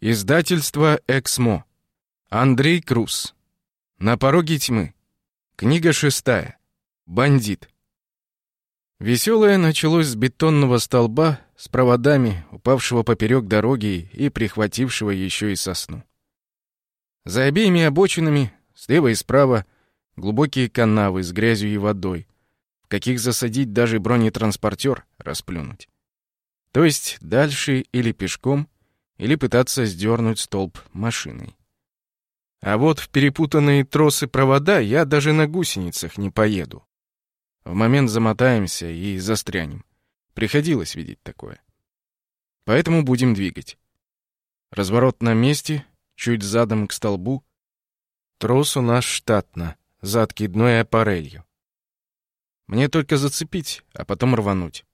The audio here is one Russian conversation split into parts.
Издательство «Эксмо». Андрей Круз. «На пороге тьмы». Книга шестая. «Бандит». Веселое началось с бетонного столба с проводами, упавшего поперек дороги и прихватившего еще и сосну. За обеими обочинами, слева и справа, глубокие канавы с грязью и водой, в каких засадить даже бронетранспортер расплюнуть. То есть дальше или пешком — или пытаться сдернуть столб машиной. А вот в перепутанные тросы провода я даже на гусеницах не поеду. В момент замотаемся и застрянем. Приходилось видеть такое. Поэтому будем двигать. Разворот на месте, чуть задом к столбу. Трос у нас штатно, за откидной аппарелью. Мне только зацепить, а потом рвануть.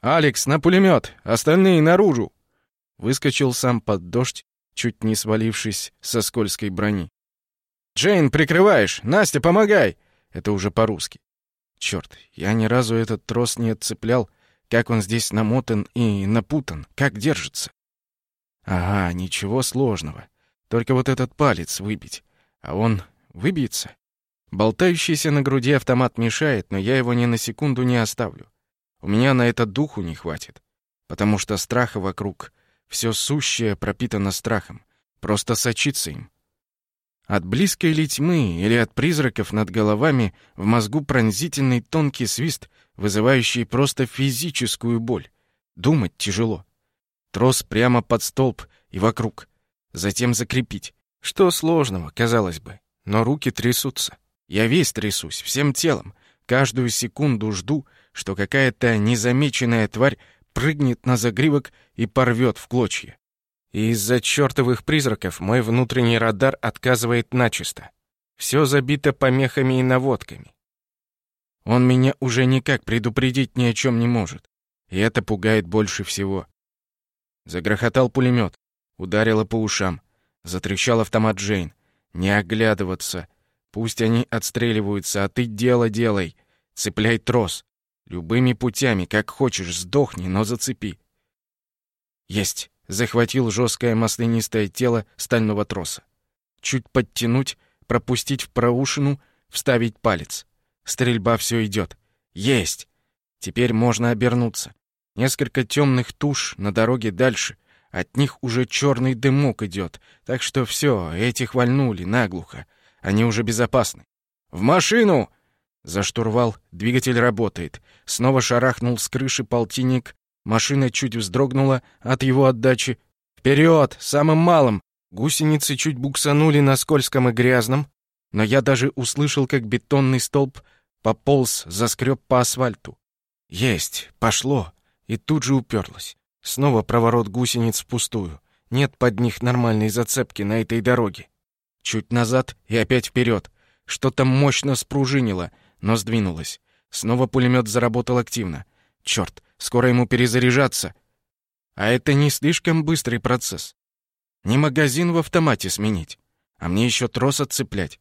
«Алекс, на пулемет! Остальные наружу!» Выскочил сам под дождь, чуть не свалившись со скользкой брони. «Джейн, прикрываешь! Настя, помогай!» Это уже по-русски. Черт, я ни разу этот трос не отцеплял. Как он здесь намотан и напутан, как держится. Ага, ничего сложного. Только вот этот палец выбить. А он выбьется. Болтающийся на груди автомат мешает, но я его ни на секунду не оставлю. У меня на это духу не хватит. Потому что страха вокруг все сущее пропитано страхом, просто сочится им. От близкой ли тьмы или от призраков над головами в мозгу пронзительный тонкий свист, вызывающий просто физическую боль. Думать тяжело. Трос прямо под столб и вокруг. Затем закрепить. Что сложного, казалось бы. Но руки трясутся. Я весь трясусь, всем телом. Каждую секунду жду, что какая-то незамеченная тварь прыгнет на загривок и порвет в клочья. И из-за чертовых призраков мой внутренний радар отказывает начисто. Все забито помехами и наводками. Он меня уже никак предупредить ни о чем не может. И это пугает больше всего. Загрохотал пулемет, ударило по ушам. Затрещал автомат Джейн. Не оглядываться. Пусть они отстреливаются, а ты дело делай. Цепляй трос. Любыми путями, как хочешь, сдохни, но зацепи. Есть. Захватил жесткое маслянистое тело стального троса. Чуть подтянуть, пропустить в проушину, вставить палец. Стрельба все идет. Есть. Теперь можно обернуться. Несколько темных туш на дороге дальше. От них уже черный дымок идет. Так что все, этих вальнули наглухо. Они уже безопасны. «В машину!» За штурвал двигатель работает. Снова шарахнул с крыши полтинник. Машина чуть вздрогнула от его отдачи. Вперед, самым малым! Гусеницы чуть буксанули на скользком и грязном, но я даже услышал, как бетонный столб пополз, заскреб по асфальту. Есть, пошло. И тут же уперлось. Снова проворот гусениц впустую. Нет под них нормальной зацепки на этой дороге. Чуть назад и опять вперед. Что-то мощно спружинило — но сдвинулась. Снова пулемет заработал активно. Черт, скоро ему перезаряжаться. А это не слишком быстрый процесс. Не магазин в автомате сменить, а мне еще трос отцеплять.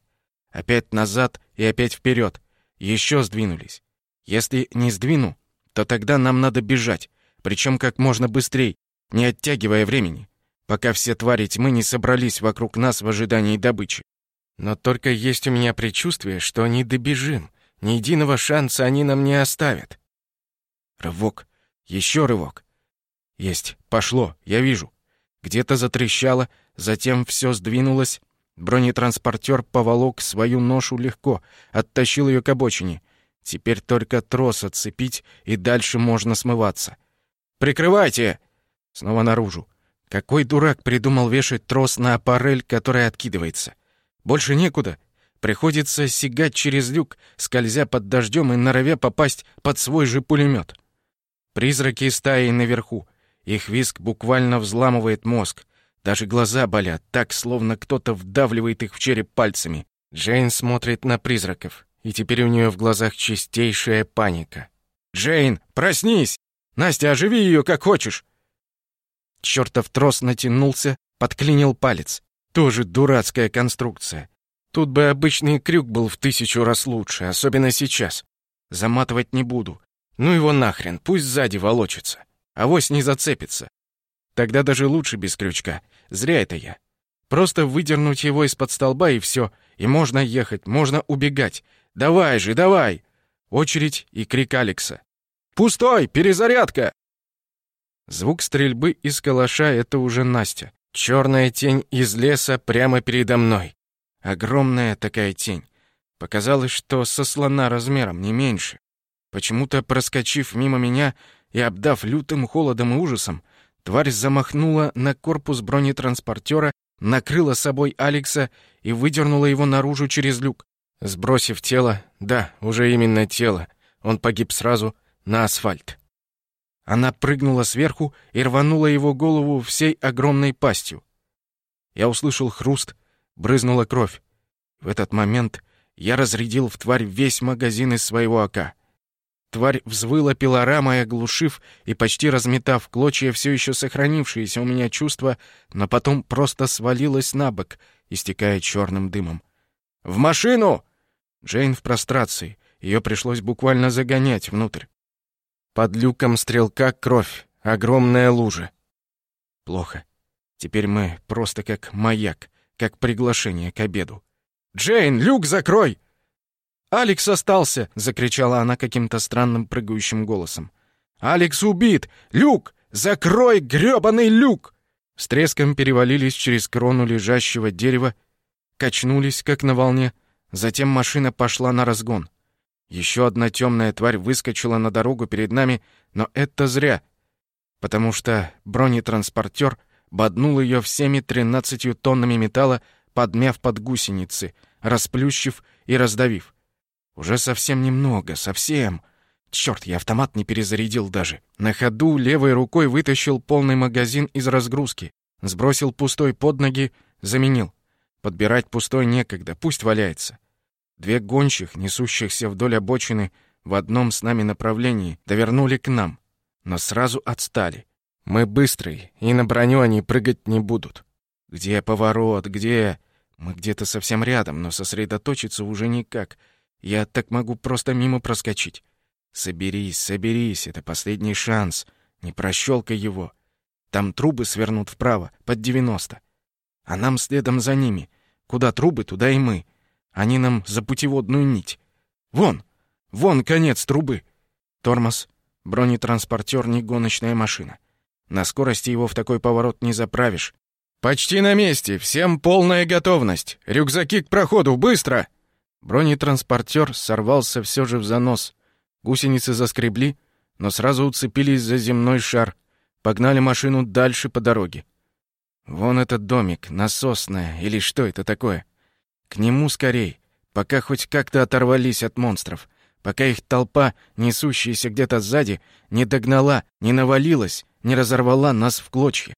Опять назад и опять вперед. Еще сдвинулись. Если не сдвину, то тогда нам надо бежать, причем как можно быстрее, не оттягивая времени, пока все твари тьмы не собрались вокруг нас в ожидании добычи. Но только есть у меня предчувствие, что не добежим, ни единого шанса они нам не оставят. Рывок. Еще рывок. Есть. Пошло. Я вижу. Где-то затрещало, затем все сдвинулось. Бронетранспортер поволок свою ношу легко, оттащил ее к обочине. Теперь только трос отцепить, и дальше можно смываться. «Прикрывайте!» Снова наружу. Какой дурак придумал вешать трос на аппарель, который откидывается? Больше некуда. Приходится сигать через люк, скользя под дождем и норовя попасть под свой же пулемет. Призраки стаи наверху. Их виск буквально взламывает мозг. Даже глаза болят, так, словно кто-то вдавливает их в череп пальцами. Джейн смотрит на призраков, и теперь у нее в глазах чистейшая паника. «Джейн, проснись! Настя, оживи ее как хочешь!» Чертов трос натянулся, подклинил палец. Тоже дурацкая конструкция. Тут бы обычный крюк был в тысячу раз лучше, особенно сейчас. Заматывать не буду. Ну его нахрен, пусть сзади волочится. Авось не зацепится. Тогда даже лучше без крючка. Зря это я. Просто выдернуть его из-под столба и все. И можно ехать, можно убегать. Давай же, давай! Очередь и крик Алекса. «Пустой! Перезарядка!» Звук стрельбы из калаша — это уже Настя. Черная тень из леса прямо передо мной. Огромная такая тень. Показалось, что со слона размером, не меньше. Почему-то, проскочив мимо меня и обдав лютым холодом и ужасом, тварь замахнула на корпус бронетранспортера, накрыла собой Алекса и выдернула его наружу через люк. Сбросив тело, да, уже именно тело, он погиб сразу на асфальт. Она прыгнула сверху и рванула его голову всей огромной пастью. Я услышал хруст, брызнула кровь. В этот момент я разрядил в тварь весь магазин из своего АК. Тварь взвыла пилорамой, оглушив и почти разметав клочья все еще сохранившиеся у меня чувства, но потом просто свалилась на бок, истекая черным дымом. «В машину!» Джейн в прострации. Ее пришлось буквально загонять внутрь. Под люком стрелка кровь, огромная лужа. Плохо. Теперь мы просто как маяк, как приглашение к обеду. «Джейн, люк закрой!» «Алекс остался!» — закричала она каким-то странным прыгающим голосом. «Алекс убит! Люк! Закрой грёбаный люк!» С треском перевалились через крону лежащего дерева, качнулись, как на волне, Затем машина пошла на разгон. Еще одна темная тварь выскочила на дорогу перед нами, но это зря, потому что бронетранспортер боднул ее всеми тринадцатью тоннами металла, подмяв под гусеницы, расплющив и раздавив. Уже совсем немного, совсем. Черт, я автомат не перезарядил даже. На ходу левой рукой вытащил полный магазин из разгрузки, сбросил пустой под ноги, заменил. Подбирать пустой некогда, пусть валяется. Две гонщих, несущихся вдоль обочины в одном с нами направлении, довернули к нам, но сразу отстали. Мы быстрые, и на броню они прыгать не будут. Где поворот, где... Мы где-то совсем рядом, но сосредоточиться уже никак. Я так могу просто мимо проскочить. Соберись, соберись, это последний шанс. Не прощелкай его. Там трубы свернут вправо, под 90. А нам следом за ними. Куда трубы, туда и мы. Они нам за путеводную нить. Вон! Вон конец трубы! Тормоз. Бронетранспортер не гоночная машина. На скорости его в такой поворот не заправишь. «Почти на месте! Всем полная готовность! Рюкзаки к проходу! Быстро!» Бронетранспортер сорвался все же в занос. Гусеницы заскребли, но сразу уцепились за земной шар. Погнали машину дальше по дороге. Вон этот домик, насосная, или что это такое? К нему скорей, пока хоть как-то оторвались от монстров, пока их толпа, несущаяся где-то сзади, не догнала, не навалилась, не разорвала нас в клочья.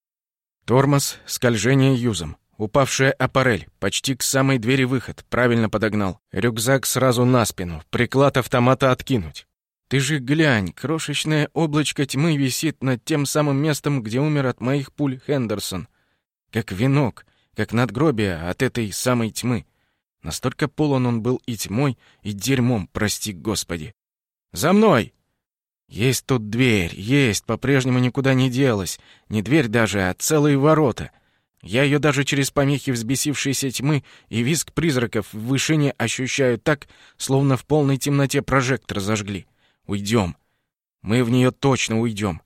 Тормоз, скольжение юзом. Упавшая аппарель, почти к самой двери выход, правильно подогнал. Рюкзак сразу на спину, приклад автомата откинуть. Ты же глянь, крошечное облачко тьмы висит над тем самым местом, где умер от моих пуль Хендерсон. Как венок, как надгробие от этой самой тьмы. Настолько полон он был и тьмой, и дерьмом, прости господи. «За мной!» Есть тут дверь, есть, по-прежнему никуда не делась. Не дверь даже, а целые ворота. Я ее даже через помехи взбесившейся тьмы и визг призраков в вышине ощущаю так, словно в полной темноте прожектор зажгли. Уйдем. Мы в нее точно уйдем.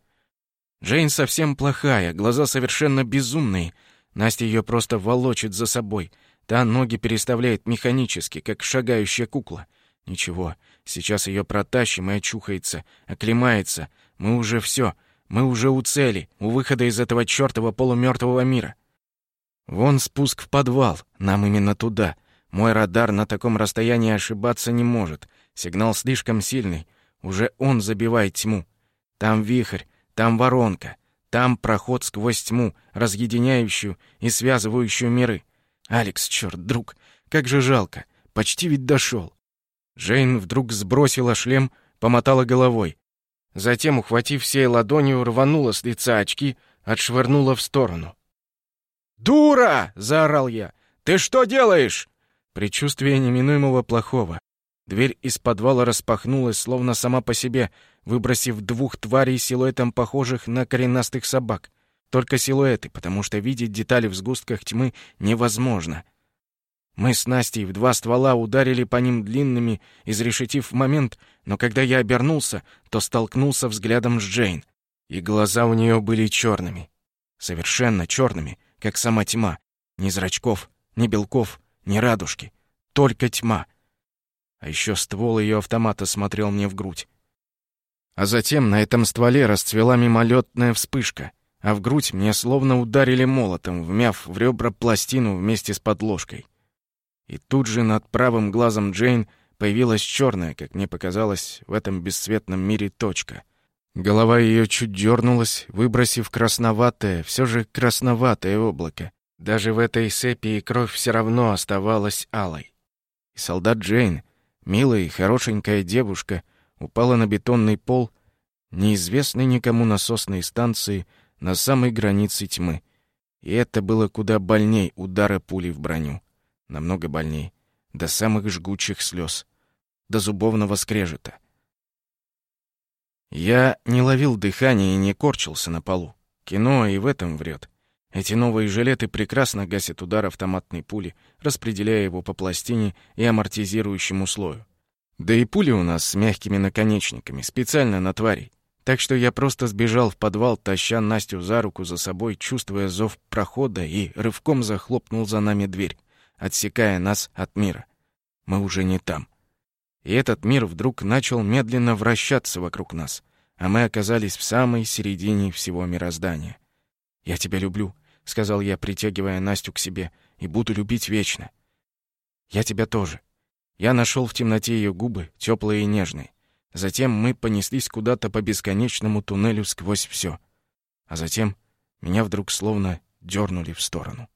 Джейн совсем плохая, глаза совершенно безумные. Настя ее просто волочит за собой — Та ноги переставляет механически, как шагающая кукла. Ничего, сейчас ее протащим и очухается, оклемается. Мы уже все, мы уже у цели, у выхода из этого чертова полумертвого мира. Вон спуск в подвал, нам именно туда. Мой радар на таком расстоянии ошибаться не может. Сигнал слишком сильный. Уже он забивает тьму. Там вихрь, там воронка, там проход сквозь тьму, разъединяющую и связывающую миры. Алекс, черт, друг, как же жалко. Почти ведь дошел. Джейн вдруг сбросила шлем, помотала головой. Затем, ухватив всей ладонью, рванула с лица очки, отшвырнула в сторону. «Дура!» — заорал я. «Ты что делаешь?» Предчувствие неминуемого плохого. Дверь из подвала распахнулась, словно сама по себе, выбросив двух тварей силуэтом похожих на коренастых собак. Только силуэты, потому что видеть детали в сгустках тьмы невозможно. Мы с Настей в два ствола ударили по ним длинными, изрешетив момент, но когда я обернулся, то столкнулся взглядом с Джейн, и глаза у нее были черными. Совершенно черными, как сама тьма. Ни зрачков, ни белков, ни радужки. Только тьма. А еще ствол ее автомата смотрел мне в грудь. А затем на этом стволе расцвела мимолетная вспышка, а в грудь мне словно ударили молотом, вмяв в ребра пластину вместе с подложкой. И тут же над правым глазом Джейн появилась черная, как мне показалось, в этом бесцветном мире точка. Голова ее чуть дернулась, выбросив красноватое, все же красноватое облако. Даже в этой сепии кровь все равно оставалась алой. И солдат Джейн, милая и хорошенькая девушка, упала на бетонный пол неизвестной никому насосной станции на самой границе тьмы. И это было куда больней удара пули в броню. Намного больней. До самых жгучих слез. До зубовного скрежета. Я не ловил дыхания и не корчился на полу. Кино и в этом врет. Эти новые жилеты прекрасно гасят удар автоматной пули, распределяя его по пластине и амортизирующему слою. Да и пули у нас с мягкими наконечниками, специально на тварей. Так что я просто сбежал в подвал, таща Настю за руку за собой, чувствуя зов прохода, и рывком захлопнул за нами дверь, отсекая нас от мира. Мы уже не там. И этот мир вдруг начал медленно вращаться вокруг нас, а мы оказались в самой середине всего мироздания. «Я тебя люблю», — сказал я, притягивая Настю к себе, — «и буду любить вечно». «Я тебя тоже». Я нашел в темноте ее губы, теплые и нежные. Затем мы понеслись куда-то по бесконечному туннелю сквозь все. А затем меня вдруг словно дернули в сторону.